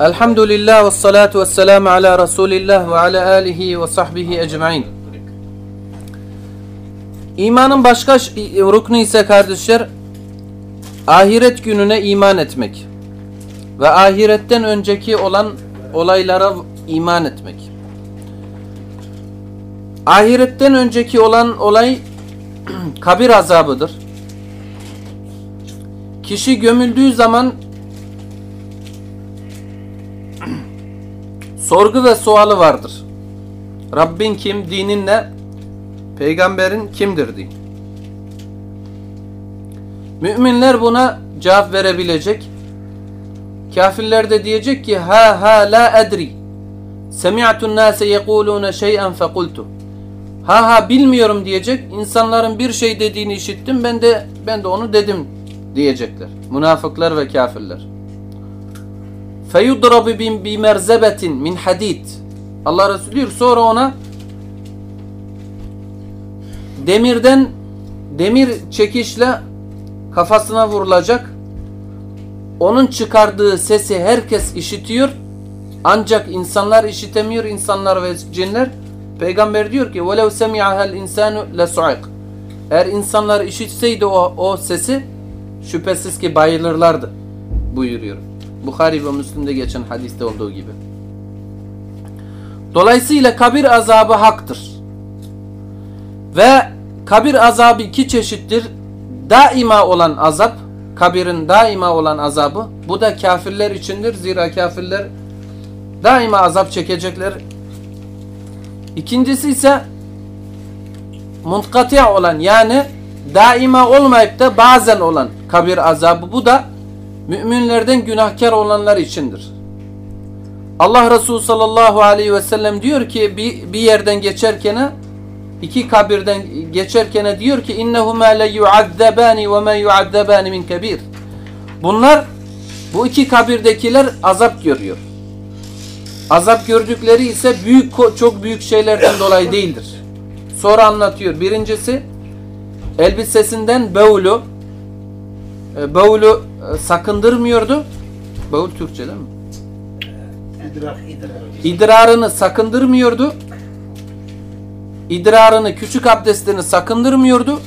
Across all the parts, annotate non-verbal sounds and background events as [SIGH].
Elhamdülillah ve salatu ve selamu ala Resulillah ve ala alihi ve sahbihi ecmain. İmanın başka ruknu ise kardeşler ahiret gününe iman etmek ve ahiretten önceki olan olaylara iman etmek. Ahiretten önceki olan olay [CLEARS THROAT] kabir azabıdır. Kişi gömüldüğü zaman sorgu ve sualı vardır. Rabbin kim, dinin ne, peygamberin kimdir diye. Müminler buna cevap verebilecek. Kafirler de diyecek ki ha ha la edri. Semi'tun nase yekulune şey'en fekultu. Ha ha bilmiyorum diyecek. İnsanların bir şey dediğini işittim. Ben de ben de onu dedim diyecekler. Münafıklar ve kafirler Feyudrabu bi merzebetin min hadid. Allah Resulü diyor sonra ona demirden demir çekişle kafasına vurulacak. Onun çıkardığı sesi herkes işitiyor. Ancak insanlar işitemiyor, insanlar ve cinler. Peygamber diyor ki وَلَوْ سَمِعَهَا الْاِنْسَانُ لَسُعِقْ Eğer insanlar işitseydi o, o sesi şüphesiz ki bayılırlardı buyuruyor. Bukhari ve Müslim'de geçen hadiste olduğu gibi. Dolayısıyla kabir azabı haktır. Ve kabir azabı iki çeşittir. Daima olan azap, kabirin daima olan azabı, bu da kafirler içindir. Zira kafirler daima azap çekecekler. İkincisi ise munkati olan yani daima olmayıp da bazen olan kabir azabı. Bu da müminlerden günahkar olanlar içindir. Allah Resulü sallallahu aleyhi ve sellem diyor ki bir, bir yerden geçerken iki kabirden geçerken diyor ki innehuma le yuazzabani ve ma yuazzabani min kebir. Bunlar bu iki kabirdekiler azap görüyor. Azap gördükleri ise büyük çok büyük şeylerden dolayı değildir. Sonra anlatıyor. Birincisi elbisesinden bevlu bevlu sakındırmıyordu. Bevul Türkçe değil mi? İdrar. İdrarını sakındırmıyordu. İdrarını, küçük abdestini sakındırmıyordu.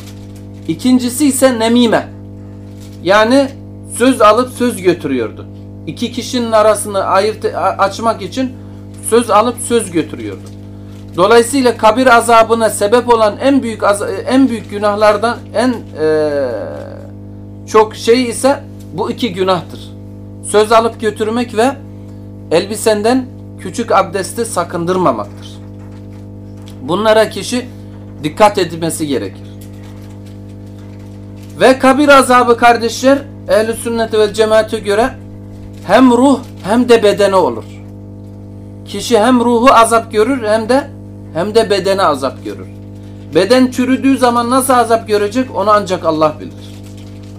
İkincisi ise nemime. Yani söz alıp söz götürüyordu. İki kişinin arasını ayırt açmak için söz alıp söz götürüyordu. Dolayısıyla kabir azabına sebep olan en büyük en büyük günahlardan en e, çok şey ise bu iki günahtır. Söz alıp götürmek ve elbisenden küçük abdesti sakındırmamaktır. Bunlara kişi dikkat etmesi gerekir. Ve kabir azabı kardeşler ehl sünnet ve cemaate göre hem ruh hem de bedene olur. Kişi hem ruhu azap görür hem de hem de bedene azap görür. Beden çürüdüğü zaman nasıl azap görecek onu ancak Allah bilir.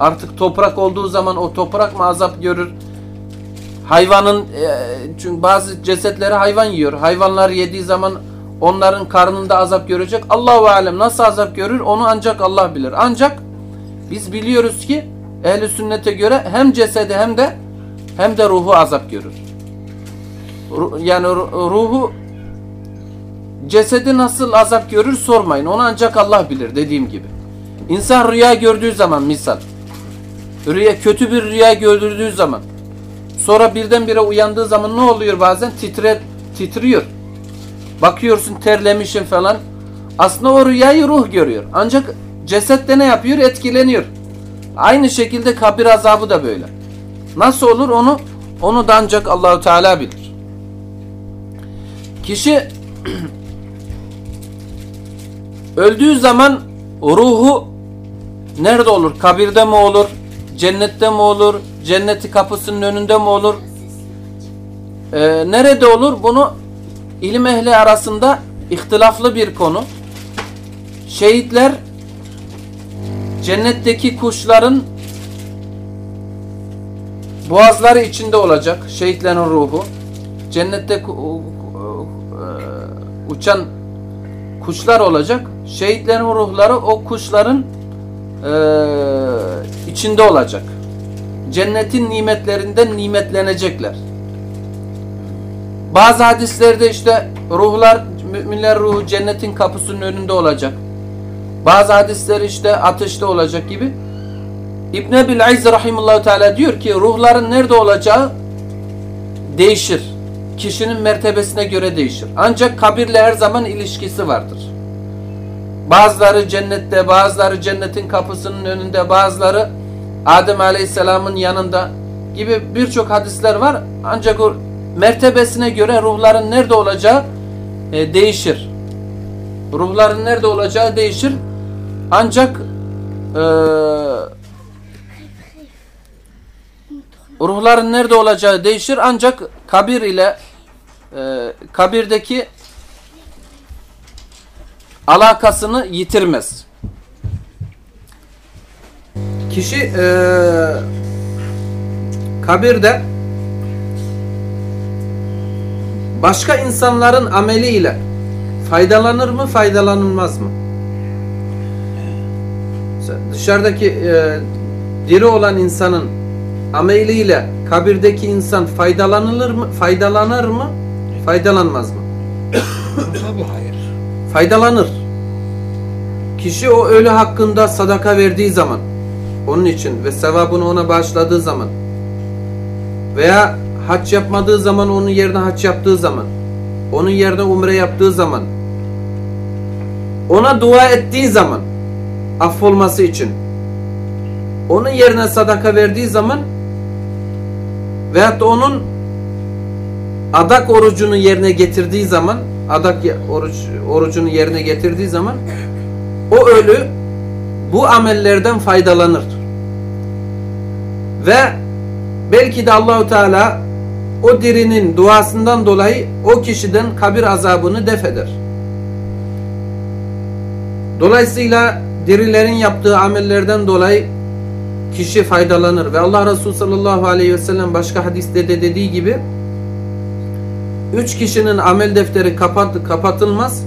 Artık toprak olduğu zaman o toprak mı azap görür? Hayvanın e, çünkü bazı cesetleri hayvan yiyor. Hayvanlar yediği zaman onların karnında azap görecek. Allahu alem nasıl azap görür onu ancak Allah bilir. Ancak biz biliyoruz ki ehli sünnete göre hem cesedi hem de hem de ruhu azap görür. Yani ruhu cesedi nasıl azap görür sormayın. Onu ancak Allah bilir dediğim gibi. İnsan rüya gördüğü zaman misal rüya kötü bir rüya gördüğü zaman sonra birdenbire uyandığı zaman ne oluyor bazen titre titriyor. Bakıyorsun terlemişim falan. Aslında o rüyayı ruh görüyor. Ancak cesette ne yapıyor? Etkileniyor. Aynı şekilde kabir azabı da böyle. Nasıl olur onu onu da ancak Allahu Teala bilir. Kişi [CLEARS THROAT] öldüğü zaman ruhu nerede olur? Kabirde mi olur? Cennette mi olur? Cenneti kapısının önünde mi olur? Ee, nerede olur? Bunu ilim ehli arasında ihtilaflı bir konu. Şehitler cennetteki kuşların boğazları içinde olacak. Şehitlerin ruhu. Cennette uçan kuşlar olacak. Şehitlerin ruhları o kuşların e, içinde olacak. Cennetin nimetlerinden nimetlenecekler. Bazı hadislerde işte ruhlar, müminler ruhu cennetin kapısının önünde olacak. Bazı hadisler işte ateşte olacak gibi. İbn Ebil İzz rahimullahu teala diyor ki ruhların nerede olacağı değişir. Kişinin mertebesine göre değişir. Ancak kabirle her zaman ilişkisi vardır. Bazıları cennette, bazıları cennetin kapısının önünde, bazıları Adem Aleyhisselam'ın yanında gibi birçok hadisler var. Ancak o mertebesine göre ruhların nerede olacağı e, değişir. Ruhların nerede olacağı değişir. Ancak e, ruhların nerede olacağı değişir. Ancak kabir ile e, kabirdeki alakasını yitirmez. Kişi e, kabirde başka insanların ameliyle faydalanır mı, faydalanılmaz mı? Dışarıdaki e, diri olan insanın ameliyle kabirdeki insan faydalanılır mı, faydalanır mı, faydalanmaz mı? Tabii hayır. Faydalanır. Kişi o ölü hakkında sadaka verdiği zaman onun için ve sevabını ona bağışladığı zaman veya hac yapmadığı zaman onun yerine hac yaptığı zaman onun yerine umre yaptığı zaman ona dua ettiği zaman affolması için onun yerine sadaka verdiği zaman veyahut da onun adak orucunu yerine getirdiği zaman adak oruç, orucunu yerine getirdiği zaman o ölü bu amellerden faydalanır. Ve belki de Allahu Teala o dirinin duasından dolayı o kişiden kabir azabını def eder. Dolayısıyla dirilerin yaptığı amellerden dolayı kişi faydalanır ve Allah Resulü sallallahu aleyhi ve sellem başka hadiste de dediği gibi üç kişinin amel defteri kapat, kapatılmaz.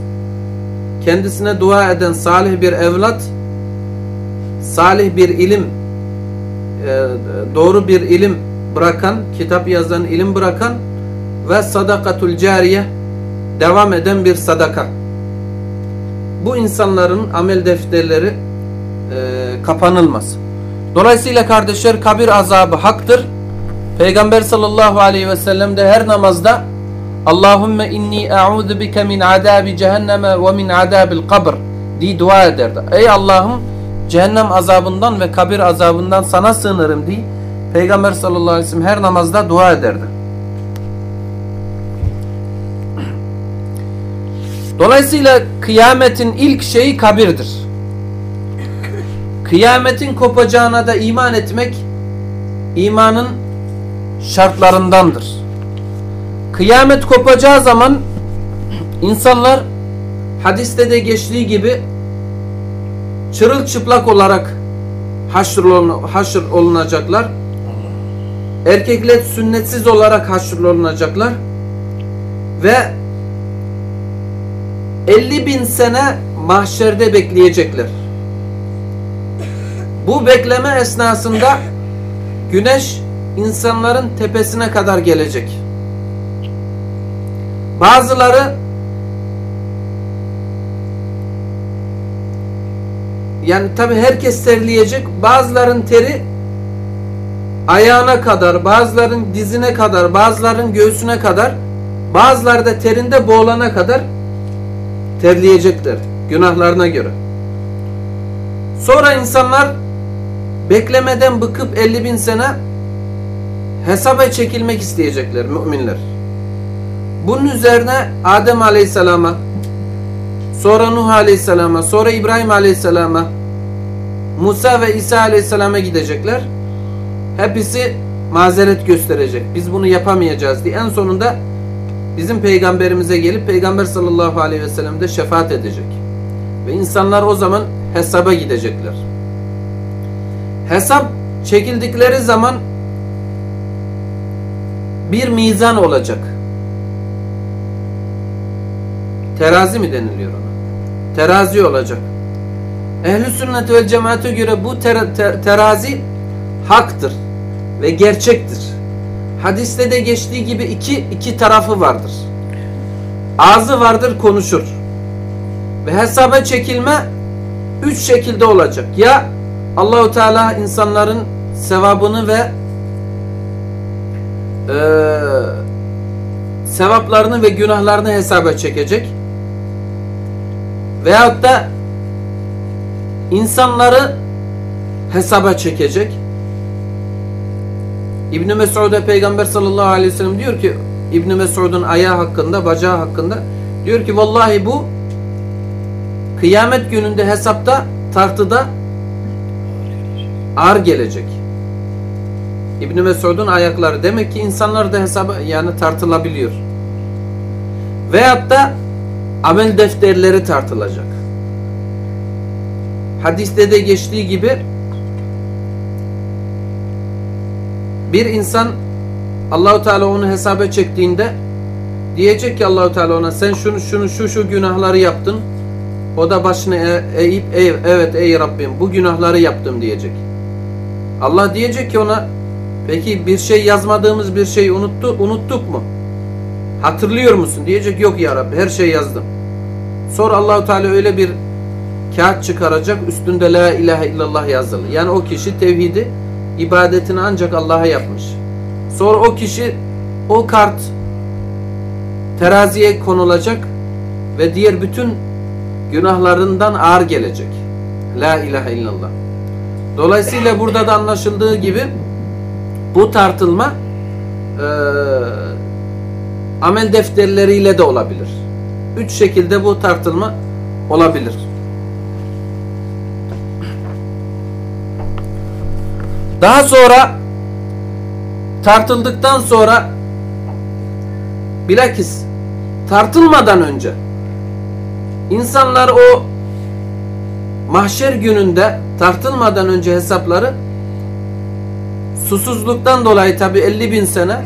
Kendisine dua eden salih bir evlat salih bir ilim e, doğru bir ilim bırakan kitap yazan ilim bırakan ve sadakatul cariye devam eden bir sadaka. Bu insanların amel defterleri e, kapanılmaz. Dolayısıyla kardeşler kabir azabı haktır. Peygamber sallallahu aleyhi ve sellem de her namazda Allahümme inni e'udu bike min adabi cehenneme ve min adabil kabr diye dua ederdi. Ey Allah'ım cehennem azabından ve kabir azabından sana sığınırım diye Peygamber sallallahu aleyhi ve sellem her namazda dua ederdi. Dolayısıyla kıyametin ilk şeyi kabirdir. Kıyametin kopacağına da iman etmek imanın şartlarındandır. Kıyamet kopacağı zaman insanlar hadiste de geçtiği gibi çırılçıplak olarak haşr, olunacaklar. Erkekler sünnetsiz olarak haşr olunacaklar. Ve 50 bin sene mahşerde bekleyecekler. Bu bekleme esnasında güneş insanların tepesine kadar gelecek. Bazıları yani tabi herkes terleyecek. Bazıların teri ayağına kadar, bazıların dizine kadar, bazıların göğsüne kadar, bazıları da terinde boğulana kadar terleyecekler günahlarına göre. Sonra insanlar beklemeden bıkıp 50 bin sene hesaba çekilmek isteyecekler müminler. Bunun üzerine Adem Aleyhisselam'a sonra Nuh Aleyhisselam'a sonra İbrahim Aleyhisselam'a Musa ve İsa Aleyhisselam'a gidecekler. Hepsi mazeret gösterecek. Biz bunu yapamayacağız diye. En sonunda bizim peygamberimize gelip peygamber sallallahu aleyhi ve sellem de şefaat edecek. Ve insanlar o zaman hesaba gidecekler. Hesap çekildikleri zaman bir mizan olacak. Terazi mi deniliyor ona? Terazi olacak. Ehl-i sünnet ve cemaate göre bu ter ter terazi haktır ve gerçektir. hadiste de geçtiği gibi iki, iki tarafı vardır. Ağzı vardır konuşur. Ve hesaba çekilme üç şekilde olacak. Ya Allahu Teala insanların sevabını ve eee sevaplarını ve günahlarını hesaba çekecek. Veyahut da insanları hesaba çekecek. İbn Mesud'a Peygamber sallallahu aleyhi ve sellem diyor ki İbn Mesud'un ayağı hakkında, bacağı hakkında diyor ki vallahi bu kıyamet gününde hesapta tartıda ağır gelecek. İbn Mesud'un ayakları demek ki insanlar da hesaba yani tartılabiliyor. Veyahut da amel defterleri tartılacak. Hadiste de geçtiği gibi bir insan Allahu Teala onu hesaba çektiğinde diyecek ki Allahu Teala ona sen şunu şunu şu şu günahları yaptın. O da başını e eğip ey, evet ey Rabbim bu günahları yaptım diyecek. Allah diyecek ki ona peki bir şey yazmadığımız bir şey unuttu, unuttuk mu? Hatırlıyor musun? Diyecek yok ya Rabbi her şey yazdım. Sonra Allahu Teala öyle bir kağıt çıkaracak üstünde la ilahe illallah yazılı. Yani o kişi tevhidi ibadetini ancak Allah'a yapmış. Sonra o kişi o kart teraziye konulacak ve diğer bütün günahlarından ağır gelecek. La ilahe illallah. Dolayısıyla burada da anlaşıldığı gibi bu tartılma e, amel defterleriyle de olabilir. Üç şekilde bu tartılma olabilir. Daha sonra tartıldıktan sonra bilakis tartılmadan önce insanlar o mahşer gününde tartılmadan önce hesapları susuzluktan dolayı tabi 50 bin sene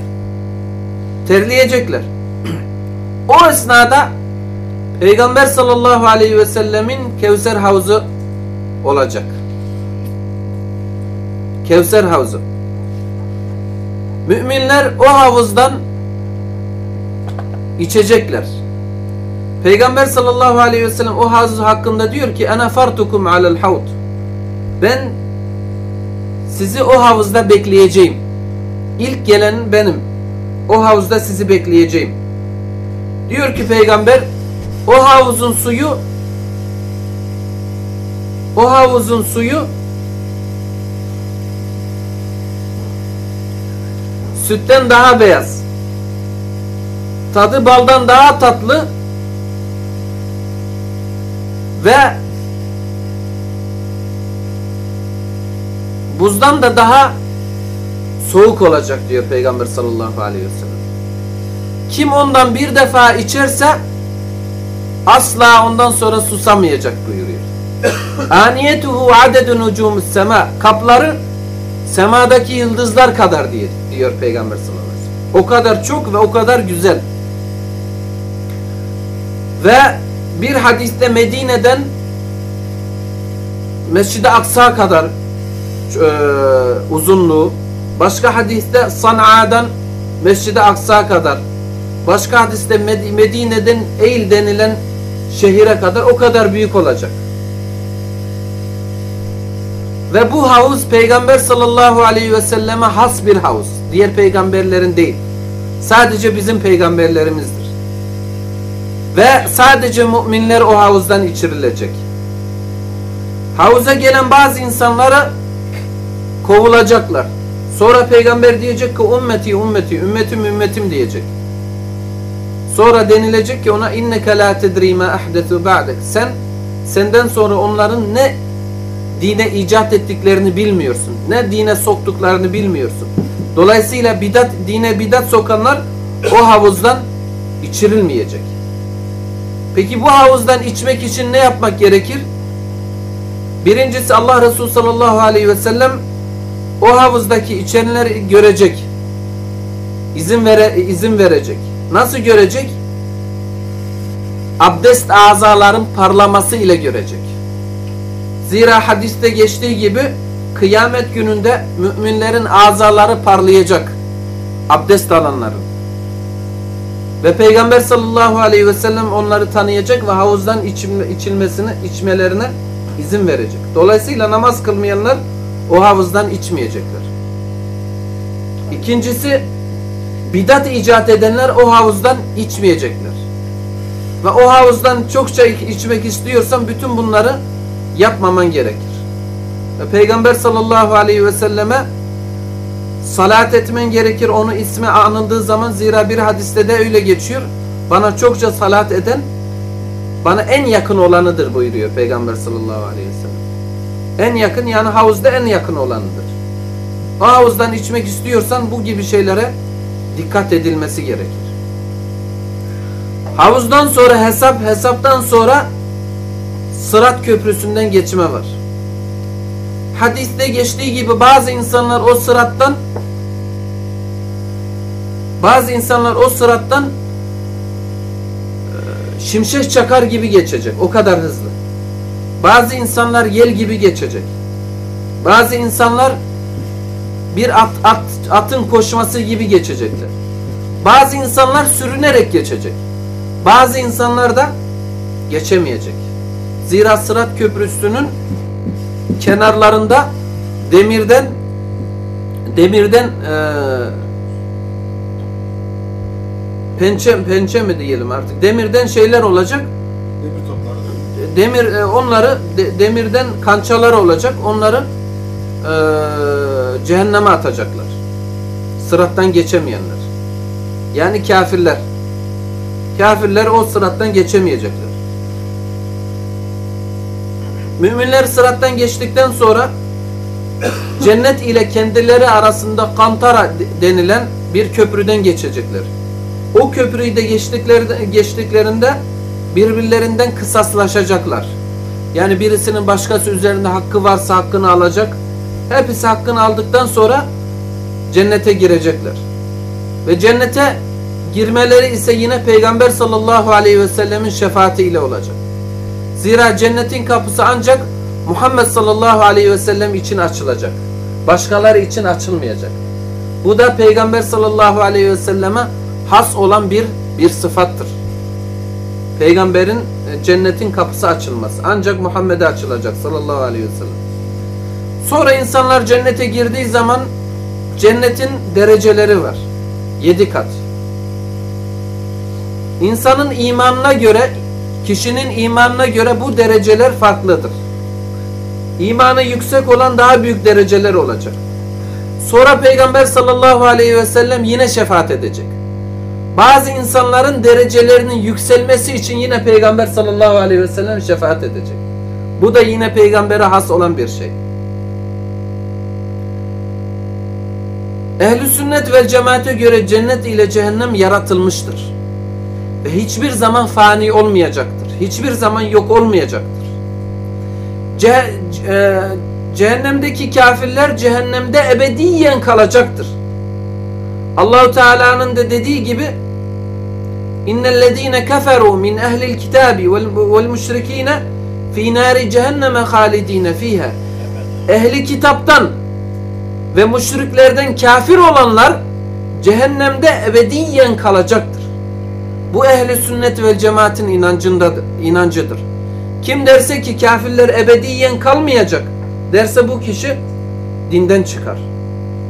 terleyecekler. o esnada Peygamber sallallahu aleyhi ve sellemin Kevser havuzu olacak. Kevser havuzu. Müminler o havuzdan içecekler. Peygamber sallallahu aleyhi ve sellem o havuz hakkında diyor ki ana fartukum alel havd. Ben sizi o havuzda bekleyeceğim. İlk gelen benim. O havuzda sizi bekleyeceğim. Diyor ki peygamber o havuzun suyu o havuzun suyu sütten daha beyaz. Tadı baldan daha tatlı ve buzdan da daha soğuk olacak diyor Peygamber sallallahu aleyhi ve sellem. Kim ondan bir defa içerse asla ondan sonra susamayacak buyuruyor. [COUGHS] Aniyetuhu adedun nucumus sema. Kapları semadaki yıldızlar kadar diyor, diyor Peygamber sallallahu aleyhi ve sellem. O kadar çok ve o kadar güzel. Ve bir hadiste Medine'den Mescid-i Aksa kadar e, uzunluğu, başka hadiste San'a'dan Mescid-i Aksa kadar, başka hadiste Medine'den Eil denilen şehire kadar o kadar büyük olacak. Ve bu havuz Peygamber sallallahu aleyhi ve selleme has bir havuz. Diğer peygamberlerin değil. Sadece bizim peygamberlerimizdir. Ve sadece müminler o havuzdan içirilecek. Havuza gelen bazı insanlara kovulacaklar. Sonra peygamber diyecek ki ümmeti ümmeti ümmetim ümmetim diyecek. Sonra denilecek ki ona inneke la tedri ma ahdetu ba'dek. Sen senden sonra onların ne dine icat ettiklerini bilmiyorsun. Ne dine soktuklarını bilmiyorsun. Dolayısıyla bidat dine bidat sokanlar o havuzdan içirilmeyecek. Peki bu havuzdan içmek için ne yapmak gerekir? Birincisi Allah Resulü sallallahu aleyhi ve sellem o havuzdaki içenleri görecek. İzin vere izin verecek. Nasıl görecek? Abdest azaların parlaması ile görecek. Zira hadiste geçtiği gibi kıyamet gününde müminlerin azaları parlayacak. abdest alanların. Ve Peygamber sallallahu aleyhi ve sellem onları tanıyacak ve havuzdan içilme, içilmesine, içmelerine izin verecek. Dolayısıyla namaz kılmayanlar o havuzdan içmeyecekler. İkincisi bidat icat edenler o havuzdan içmeyecekler. Ve o havuzdan çokça içmek istiyorsan bütün bunları yapmaman gerekir. Ve Peygamber sallallahu aleyhi ve selleme salat etmen gerekir onu ismi anıldığı zaman zira bir hadiste de öyle geçiyor. Bana çokça salat eden bana en yakın olanıdır buyuruyor Peygamber sallallahu aleyhi ve sellem. En yakın yani havuzda en yakın olanıdır. Havuzdan içmek istiyorsan bu gibi şeylere dikkat edilmesi gerekir. Havuzdan sonra hesap, hesaptan sonra Sırat Köprüsü'nden geçme var. Hadiste geçtiği gibi bazı insanlar o sırattan bazı insanlar o sırattan e, şimşek çakar gibi geçecek. O kadar hızlı. Bazı insanlar yel gibi geçecek. Bazı insanlar bir at, at, atın koşması gibi geçecekler. Bazı insanlar sürünerek geçecek. Bazı insanlar da geçemeyecek. Zira Sırat Köprüsü'nün kenarlarında demirden demirden e, pençe pençe mi diyelim artık demirden şeyler olacak Demir topları. Demir e, onları de- demirden kançalar olacak. Onları e, cehenneme atacaklar. Sırattan geçemeyenler. Yani kafirler. Kafirler o sırattan geçemeyecekler. Müminler sırattan geçtikten sonra [COUGHS] cennet ile kendileri arasında kantara de- denilen bir köprüden geçecekler. O köprüyü de geçtiklerinde, geçtiklerinde birbirlerinden kısaslaşacaklar. Yani birisinin başkası üzerinde hakkı varsa hakkını alacak. Hepsi hakkını aldıktan sonra cennete girecekler. Ve cennete girmeleri ise yine Peygamber sallallahu aleyhi ve sellemin şefaatiyle olacak. Zira cennetin kapısı ancak Muhammed sallallahu aleyhi ve sellem için açılacak. Başkaları için açılmayacak. Bu da Peygamber sallallahu aleyhi ve selleme has olan bir bir sıfattır. Peygamberin e, cennetin kapısı açılması. Ancak Muhammed'e açılacak sallallahu aleyhi ve sellem. Sonra insanlar cennete girdiği zaman cennetin dereceleri var. Yedi kat. İnsanın imanına göre, kişinin imanına göre bu dereceler farklıdır. İmanı yüksek olan daha büyük dereceler olacak. Sonra Peygamber sallallahu aleyhi ve sellem yine şefaat edecek. Bazı insanların derecelerinin yükselmesi için yine Peygamber sallallahu aleyhi ve sellem şefaat edecek. Bu da yine peygambere has olan bir şey. Ehli sünnet ve cemaate göre cennet ile cehennem yaratılmıştır. Ve hiçbir zaman fani olmayacaktır. Hiçbir zaman yok olmayacaktır. Ce e, cehennemdeki kafirler cehennemde ebediyen kalacaktır. Allahu Teala'nın da dediği gibi İnnellezîne keferû min ehlil kitâbi vel müşrikîne fî nâri cehenneme hâlidîne fîhâ Ehli kitaptan ve müşriklerden kafir olanlar cehennemde ebediyen kalacaktır. Bu ehli sünnet ve cemaatin inancındadır, inancıdır. Kim derse ki kafirler ebediyen kalmayacak derse bu kişi dinden çıkar.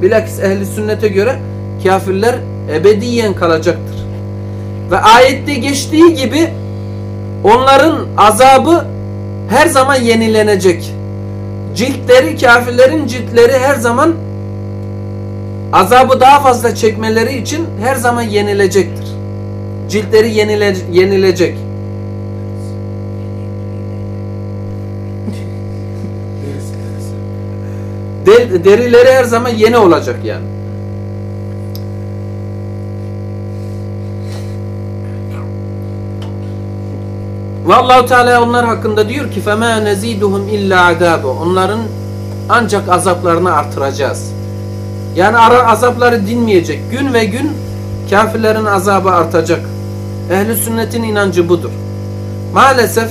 Bilakis ehli sünnete göre kafirler ebediyen kalacaktır. Ve ayette geçtiği gibi onların azabı her zaman yenilenecek. Ciltleri, kafirlerin ciltleri her zaman azabı daha fazla çekmeleri için her zaman yenilecektir. Ciltleri yenile, yenilecek. Derileri her zaman yeni olacak yani. Ve Allahu Teala onlar hakkında diyor ki فَمَا نَزِيدُهُمْ illa عَذَابًا Onların ancak azaplarını artıracağız. Yani ara azapları dinmeyecek. Gün ve gün kafirlerin azabı artacak. Ehli sünnetin inancı budur. Maalesef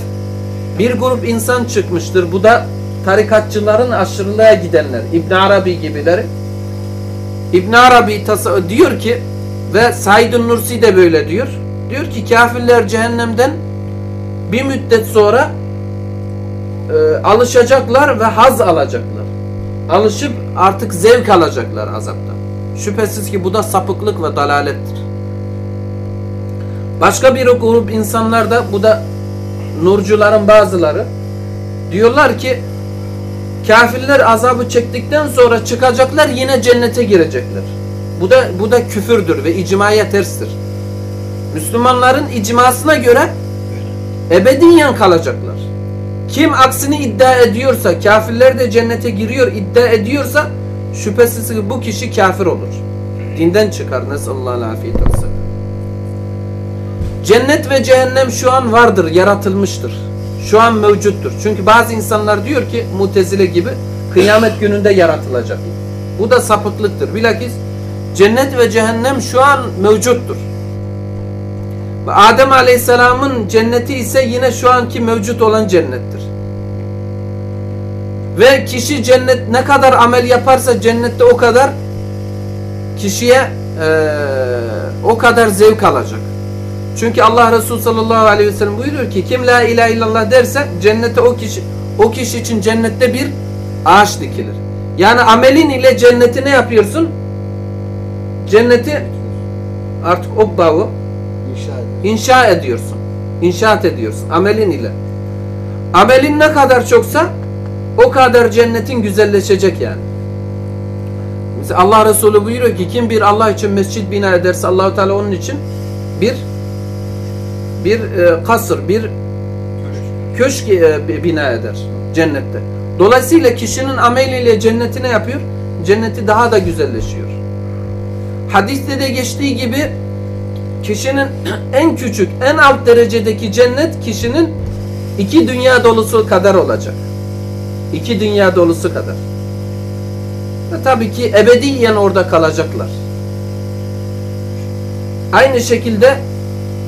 bir grup insan çıkmıştır. Bu da tarikatçıların aşırılığa gidenler. İbn Arabi gibileri. İbn Arabi tas- diyor ki ve Said Nursi de böyle diyor. Diyor ki kafirler cehennemden bir müddet sonra e, alışacaklar ve haz alacaklar. Alışıp artık zevk alacaklar azaptan. Şüphesiz ki bu da sapıklık ve dalalettir. Başka bir grup insanlar da bu da nurcuların bazıları diyorlar ki kafirler azabı çektikten sonra çıkacaklar yine cennete girecekler. Bu da bu da küfürdür ve icmaya terstir. Müslümanların icmasına göre ebediyen kalacaklar. Kim aksini iddia ediyorsa, kafirler de cennete giriyor iddia ediyorsa şüphesiz ki bu kişi kafir olur. Dinden çıkar. Nesallallahu afiyet olsun. Cennet ve cehennem şu an vardır, yaratılmıştır. Şu an mevcuttur. Çünkü bazı insanlar diyor ki mutezile gibi kıyamet gününde yaratılacak. Bu da sapıklıktır. Bilakis cennet ve cehennem şu an mevcuttur. Adem Aleyhisselam'ın cenneti ise yine şu anki mevcut olan cennettir. Ve kişi cennet ne kadar amel yaparsa cennette o kadar kişiye eee, o kadar zevk alacak. Çünkü Allah Resulü sallallahu aleyhi ve sellem buyuruyor ki kim la ilahe illallah derse cennete o kişi o kişi için cennette bir ağaç dikilir. Yani amelin ile cenneti ne yapıyorsun? Cenneti artık o İnşa ediyor. inşa ediyorsun. İnşaat ediyorsun amelin ile. Amelin ne kadar çoksa o kadar cennetin güzelleşecek yani. Mesela Allah Resulü buyuruyor ki kim bir Allah için mescit bina ederse Allahu Teala onun için bir bir e, kasır, bir köşk e, bi- bina eder cennette. Dolayısıyla kişinin ameliyle cennetine yapıyor, cenneti daha da güzelleşiyor. Hadiste de geçtiği gibi kişinin [CLEARS THROAT] en küçük, en alt derecedeki cennet kişinin iki dünya dolusu kadar olacak. İki dünya dolusu kadar. Ve tabii ki ebediyen orada kalacaklar. Aynı şekilde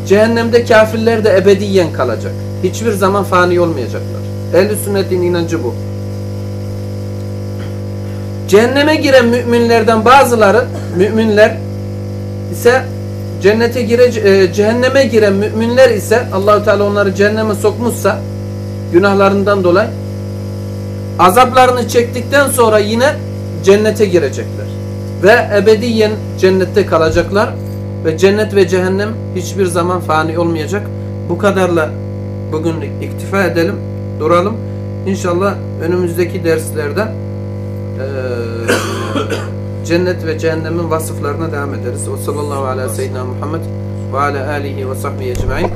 cehennemde kafirler de ebediyen kalacak. Hiçbir zaman fani olmayacaklar. Ehl-i sünnetin inancı bu. Cehenneme giren müminlerden bazıları, müminler ise cennete gire, e, cehenneme giren müminler ise Allahu Teala onları cehenneme sokmuşsa günahlarından dolayı azaplarını çektikten sonra yine cennete girecekler. Ve ebediyen cennette kalacaklar ve cennet ve cehennem hiçbir zaman fani olmayacak. Bu kadarla bugün iktifa edelim, duralım. İnşallah önümüzdeki derslerde eee, cennet ve cehennemin vasıflarına devam ederiz. O sallallahu ve sellem Muhammed ve ala alihi ve sahbihi ecmaîn.